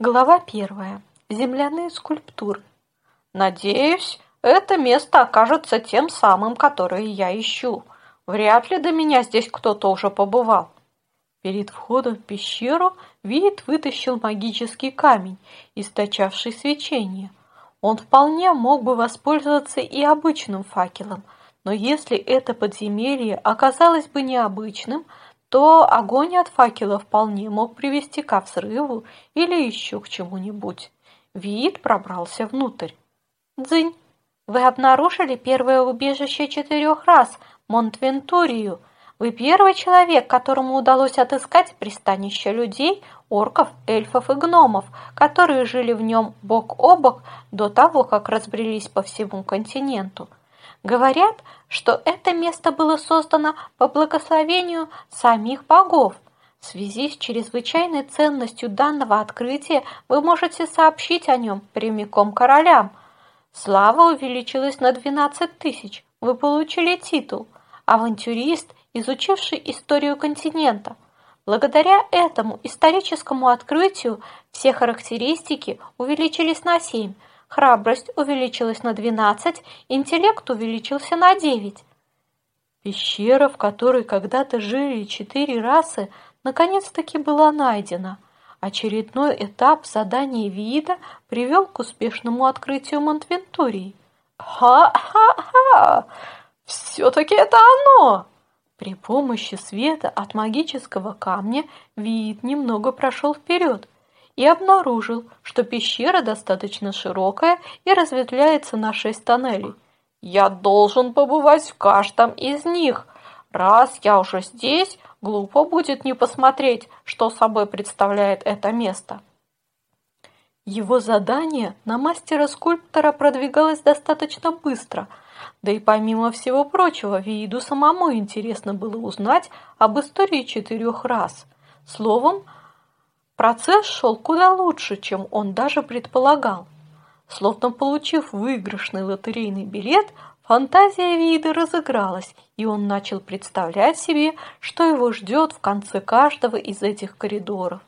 Глава первая. Земляные скульптуры. Надеюсь, это место окажется тем самым, которое я ищу. Вряд ли до меня здесь кто-то уже побывал. Перед входом в пещеру Вид вытащил магический камень, источавший свечение. Он вполне мог бы воспользоваться и обычным факелом, но если это подземелье оказалось бы необычным – то огонь от факела вполне мог привести к взрыву или еще к чему-нибудь. Вид пробрался внутрь. «Дзынь, вы обнаружили первое убежище четырех раз, Монтвентурию. Вы первый человек, которому удалось отыскать пристанище людей, орков, эльфов и гномов, которые жили в нем бок о бок до того, как разбрелись по всему континенту. Говорят, что это место было создано по благословению самих богов. В связи с чрезвычайной ценностью данного открытия вы можете сообщить о нем прямиком королям. Слава увеличилась на 12 тысяч. Вы получили титул «Авантюрист, изучивший историю континента». Благодаря этому историческому открытию все характеристики увеличились на 7, храбрость увеличилась на 12, интеллект увеличился на 9. Пещера, в которой когда-то жили четыре расы, наконец-таки была найдена. Очередной этап задания вида привел к успешному открытию Монтвентурии. «Ха-ха-ха! Все-таки это оно!» При помощи света от магического камня вид немного прошел вперед – и обнаружил, что пещера достаточно широкая и разветвляется на шесть тоннелей. Я должен побывать в каждом из них. Раз я уже здесь, глупо будет не посмотреть, что собой представляет это место. Его задание на мастера-скульптора продвигалось достаточно быстро, да и помимо всего прочего, Вииду самому интересно было узнать об истории четырех рас. Словом, Процесс шел куда лучше, чем он даже предполагал. Словно получив выигрышный лотерейный билет, фантазия вида разыгралась, и он начал представлять себе, что его ждет в конце каждого из этих коридоров.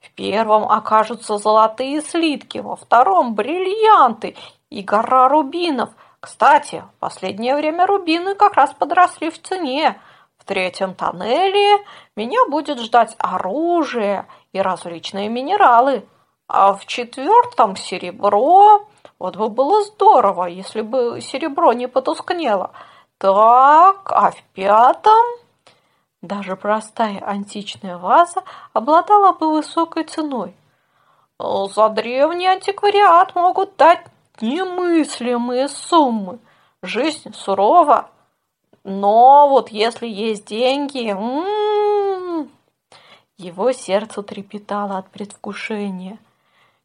В первом окажутся золотые слитки, во втором – бриллианты и гора рубинов. Кстати, в последнее время рубины как раз подросли в цене. В третьем тоннеле меня будет ждать оружие – и различные минералы. А в четвертом серебро. Вот бы было здорово, если бы серебро не потускнело. Так, а в пятом... Даже простая античная ваза обладала бы высокой ценой. За древний антиквариат могут дать немыслимые суммы. Жизнь сурова, но вот если есть деньги... М -м -м, его сердце трепетало от предвкушения.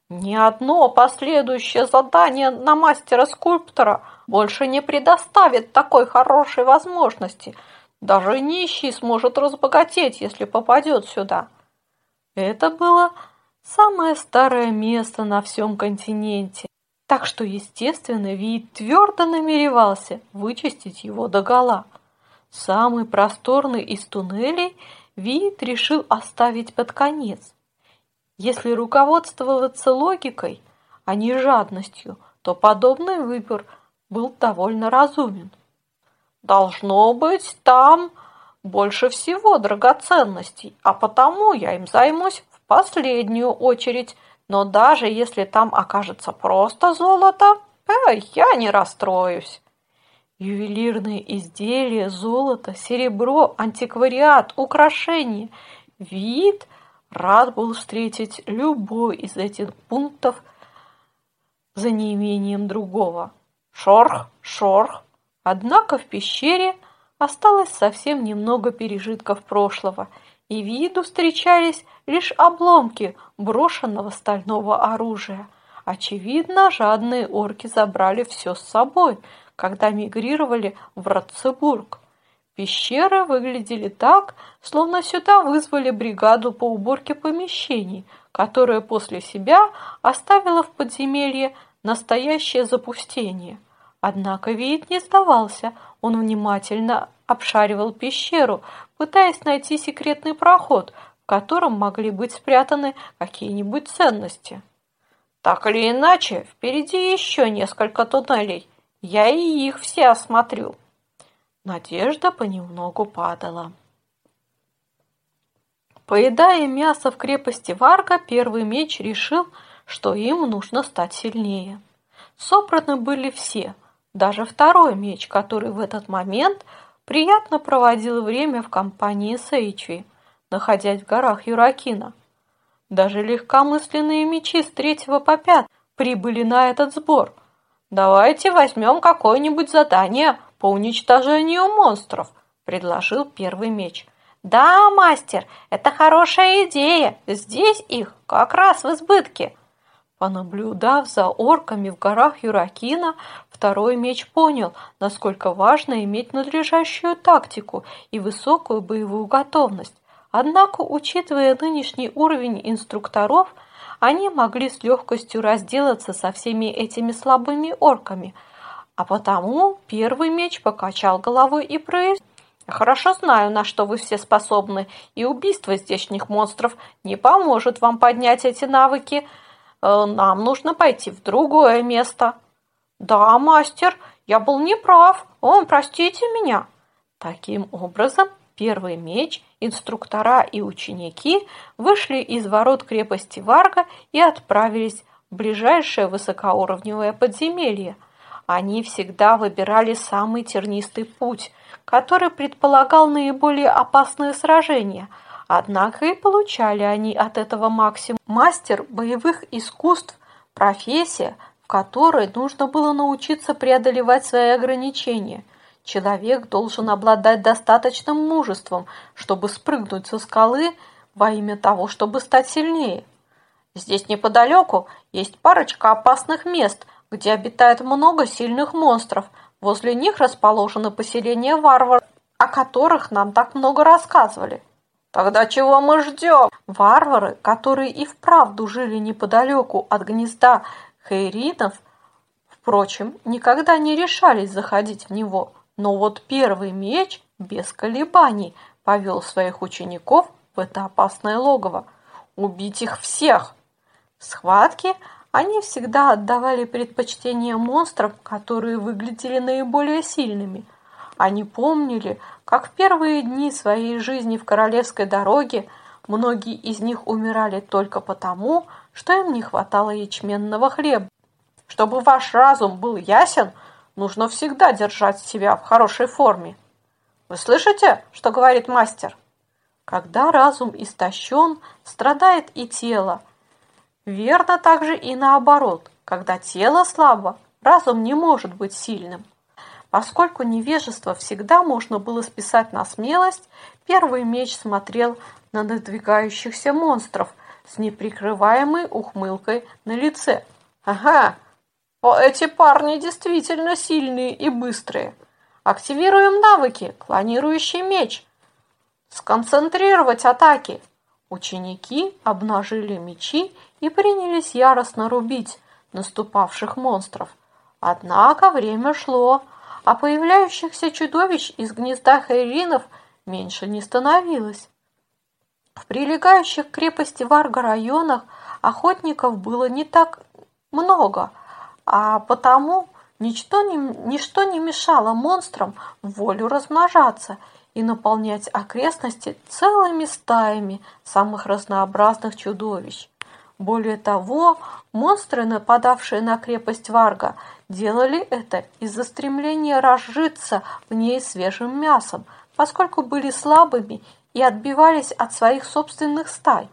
Ни одно последующее задание на мастера-скульптора больше не предоставит такой хорошей возможности. Даже нищий сможет разбогатеть, если попадет сюда. Это было самое старое место на всем континенте. Так что, естественно, вид твердо намеревался вычистить его догола. Самый просторный из туннелей – Вид решил оставить под конец. Если руководствоваться логикой, а не жадностью, то подобный выбор был довольно разумен. Должно быть, там больше всего драгоценностей, а потому я им займусь в последнюю очередь. Но даже если там окажется просто золото, э, я не расстроюсь. Ювелирные изделия, золото, серебро, антиквариат, украшения. Вид рад был встретить любой из этих пунктов за неимением другого. Шорх, шорх. Однако в пещере осталось совсем немного пережитков прошлого, и виду встречались лишь обломки брошенного стального оружия. Очевидно, жадные орки забрали все с собой – когда мигрировали в Ратцебург. Пещеры выглядели так, словно сюда вызвали бригаду по уборке помещений, которая после себя оставила в подземелье настоящее запустение. Однако вид не сдавался, он внимательно обшаривал пещеру, пытаясь найти секретный проход, котором могли быть спрятаны какие-нибудь ценности. Так или иначе, впереди еще несколько туннелей. Я и их все осмотрю. Надежда понемногу падала. Поедая мясо в крепости Варга, первый меч решил, что им нужно стать сильнее. Собраны были все, даже второй меч, который в этот момент приятно проводил время в компании Сейчви, находясь в горах Юракина. Даже легкомысленные мечи с третьего по пят прибыли на этот сбор. «Давайте возьмем какое-нибудь задание по уничтожению монстров», – предложил первый меч – «Да, мастер, это хорошая идея. Здесь их как раз в избытке». Понаблюдав за орками в горах Юракина, второй меч понял, насколько важно иметь надлежащую тактику и высокую боевую готовность. Однако, учитывая нынешний уровень инструкторов, они могли с легкостью разделаться со всеми этими слабыми орками, а потому первый меч покачал головой и произнес Хорошо знаю, на что вы все способны, и убийство здешних монстров не поможет вам поднять эти навыки. Э, нам нужно пойти в другое место. Да, мастер, я был неправ. О, простите меня. Таким образом, первый меч, инструктора и ученики вышли из ворот крепости Варга и отправились в ближайшее высокоуровневое подземелье. Они всегда выбирали самый тернистый путь – который предполагал наиболее опасные сражения, однако и получали они от этого максимум. Мастер боевых искусств – профессия, в которой нужно было научиться преодолевать свои ограничения. Человек должен обладать достаточным мужеством, чтобы спрыгнуть со скалы во имя того, чтобы стать сильнее. Здесь неподалеку есть парочка опасных мест, где обитает много сильных монстров – Возле них расположено поселение варваров, о которых нам так много рассказывали. Тогда чего мы ждем? Варвары, которые и вправду жили неподалеку от гнезда хейринов, впрочем, никогда не решались заходить в него. Но вот первый меч без колебаний повел своих учеников в это опасное логово. Убить их всех! В схватке они всегда отдавали предпочтение монстрам, которые выглядели наиболее сильными. Они помнили, как первые дни своей жизни в королевской дороге многие из них умирали только потому, что им не хватало ячменного хлеба. Чтобы ваш разум был ясен, нужно всегда держать себя в хорошей форме. Вы слышите, что говорит мастер? Когда разум истощен, страдает и тело, Верно также и наоборот. Когда тело слабо, разум не может быть сильным. Поскольку невежество всегда можно было списать на смелость, первый меч смотрел на надвигающихся монстров с неприкрываемой ухмылкой на лице. «Ага, эти парни действительно сильные и быстрые. Активируем навыки, клонирующий меч. Сконцентрировать атаки». Ученики обнажили мечи и принялись яростно рубить наступавших монстров. Однако время шло, а появляющихся чудовищ из гнезда хайринов меньше не становилось. В прилегающих к крепости Варга районах охотников было не так много, а потому ничто не, ничто не мешало монстрам волю размножаться и наполнять окрестности целыми стаями самых разнообразных чудовищ. Более того, монстры, нападавшие на крепость Варга, делали это из-за стремления разжиться в ней свежим мясом, поскольку были слабыми и отбивались от своих собственных стай.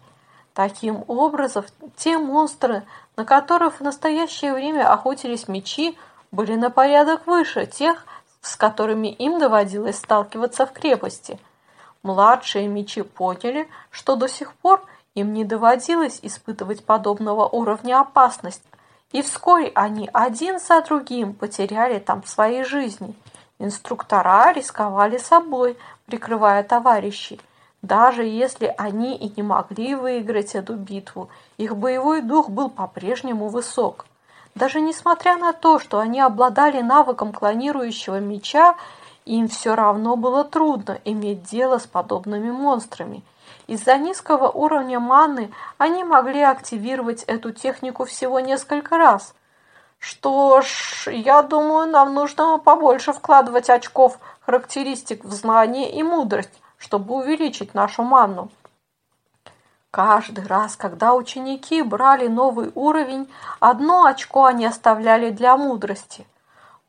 Таким образом, те монстры, на которых в настоящее время охотились мечи, были на порядок выше тех, с которыми им доводилось сталкиваться в крепости. Младшие мечи поняли, что до сих пор – им не доводилось испытывать подобного уровня опасности, и вскоре они один за другим потеряли там свои жизни. Инструктора рисковали собой, прикрывая товарищей. Даже если они и не могли выиграть эту битву, их боевой дух был по-прежнему высок. Даже несмотря на то, что они обладали навыком клонирующего меча, им все равно было трудно иметь дело с подобными монстрами – Из-за низкого уровня маны они могли активировать эту технику всего несколько раз. Что ж, я думаю, нам нужно побольше вкладывать очков характеристик в знание и мудрость, чтобы увеличить нашу манну. Каждый раз, когда ученики брали новый уровень, одно очко они оставляли для мудрости.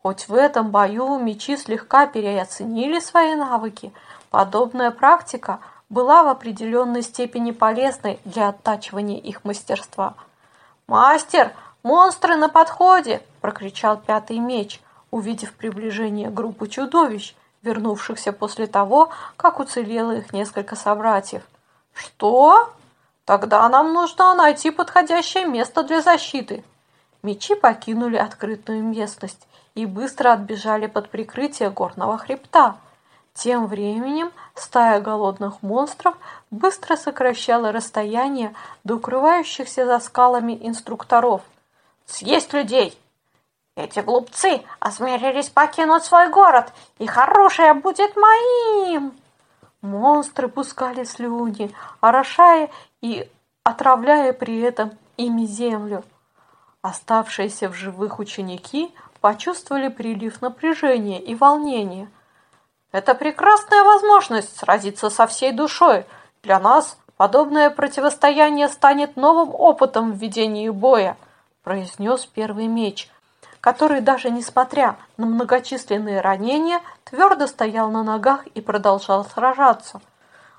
Хоть в этом бою мечи слегка переоценили свои навыки, подобная практика была в определенной степени полезной для оттачивания их мастерства. «Мастер, монстры на подходе!» – прокричал пятый меч, увидев приближение группы чудовищ, вернувшихся после того, как уцелело их несколько собратьев. «Что?» Тогда нам нужно найти подходящее место для защиты. Мечи покинули открытую местность и быстро отбежали под прикрытие горного хребта. Тем временем стая голодных монстров быстро сокращала расстояние до укрывающихся за скалами инструкторов. «Съесть людей!» «Эти глупцы осмелились покинуть свой город, и хорошее будет моим!» Монстры пускали слюни, орошая и отравляя при этом ими землю. Оставшиеся в живых ученики почувствовали прилив напряжения и волнения. Это прекрасная возможность сразиться со всей душой. Для нас подобное противостояние станет новым опытом в ведении боя, произнес первый меч, который даже несмотря на многочисленные ранения твердо стоял на ногах и продолжал сражаться.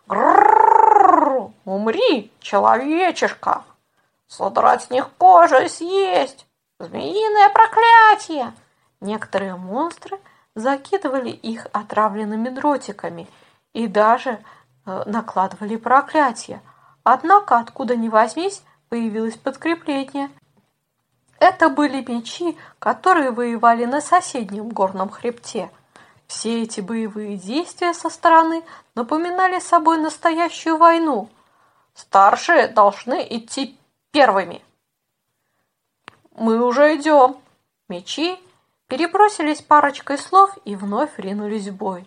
Грррррр! Умри, человечишка! Содрать с них кожу и съесть! Змеиное проклятие! Некоторые монстры закидывали их отравленными дротиками и даже э, накладывали проклятие. Однако, откуда ни возьмись, появилось подкрепление – это были мечи, которые воевали на соседнем горном хребте. Все эти боевые действия со стороны напоминали собой настоящую войну. Старшие должны идти первыми. Мы уже идем. Мечи перебросились парочкой слов и вновь ринулись в бой.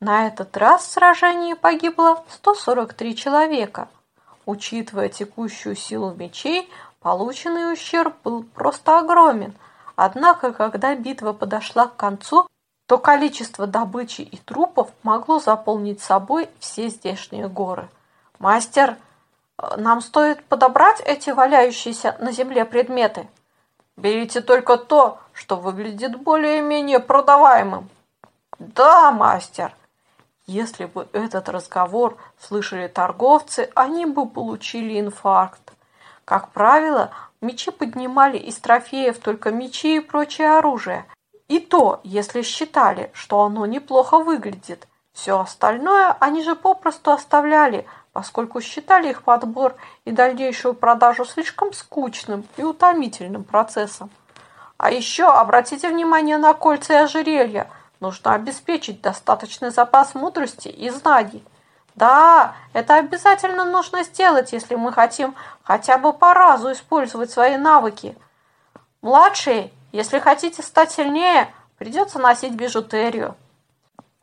На этот раз в сражении погибло 143 человека. Учитывая текущую силу мечей, Полученный ущерб был просто огромен. Однако, когда битва подошла к концу, то количество добычи и трупов могло заполнить собой все здешние горы. «Мастер, нам стоит подобрать эти валяющиеся на земле предметы. Берите только то, что выглядит более-менее продаваемым». «Да, мастер». Если бы этот разговор слышали торговцы, они бы получили инфаркт. Как правило, мечи поднимали из трофеев только мечи и прочее оружие. И то, если считали, что оно неплохо выглядит. Все остальное они же попросту оставляли, поскольку считали их подбор и дальнейшую продажу слишком скучным и утомительным процессом. А еще обратите внимание на кольца и ожерелья. Нужно обеспечить достаточный запас мудрости и знаний. Да, это обязательно нужно сделать, если мы хотим хотя бы по разу использовать свои навыки. Младшие, если хотите стать сильнее, придется носить бижутерию.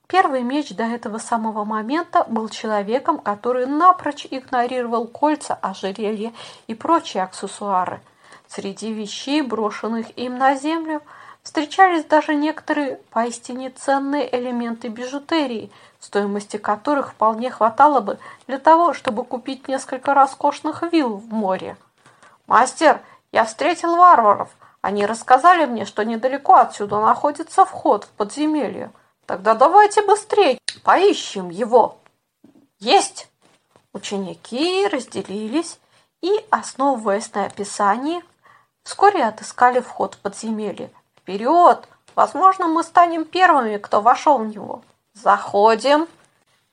Первый меч до этого самого момента был человеком, который напрочь игнорировал кольца, ожерелья и прочие аксессуары. Среди вещей, брошенных им на землю, встречались даже некоторые поистине ценные элементы бижутерии – стоимости которых вполне хватало бы для того, чтобы купить несколько роскошных вилл в море. «Мастер, я встретил варваров. Они рассказали мне, что недалеко отсюда находится вход в подземелье. Тогда давайте быстрее поищем его». «Есть!» Ученики разделились и, основываясь на описании, вскоре отыскали вход в подземелье. «Вперед! Возможно, мы станем первыми, кто вошел в него». Заходим.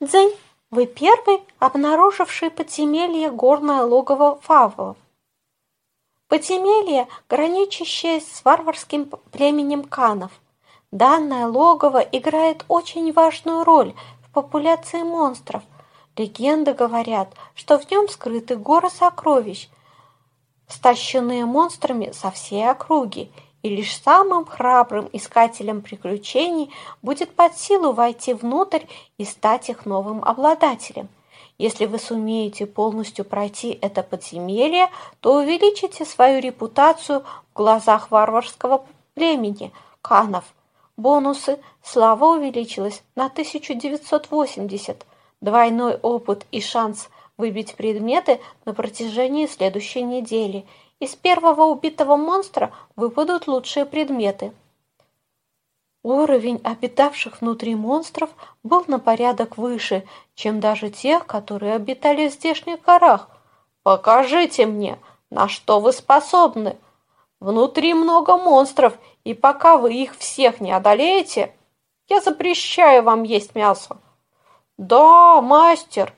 Дзень, вы первый, обнаруживший подземелье горное логово фаволов. Подземелье, граничащее с варварским племенем канов. Данное логово играет очень важную роль в популяции монстров. Легенды говорят, что в нем скрыты горы сокровищ, стащенные монстрами со всей округи – и лишь самым храбрым искателям приключений будет под силу войти внутрь и стать их новым обладателем. Если вы сумеете полностью пройти это подземелье, то увеличите свою репутацию в глазах варварского племени Канов. Бонусы. Слава увеличилась на 1980. Двойной опыт и шанс выбить предметы на протяжении следующей недели. Из первого убитого монстра выпадут лучшие предметы. Уровень обитавших внутри монстров был на порядок выше, чем даже тех, которые обитали в здешних горах. «Покажите мне, на что вы способны! Внутри много монстров, и пока вы их всех не одолеете, я запрещаю вам есть мясо!» «Да, мастер!»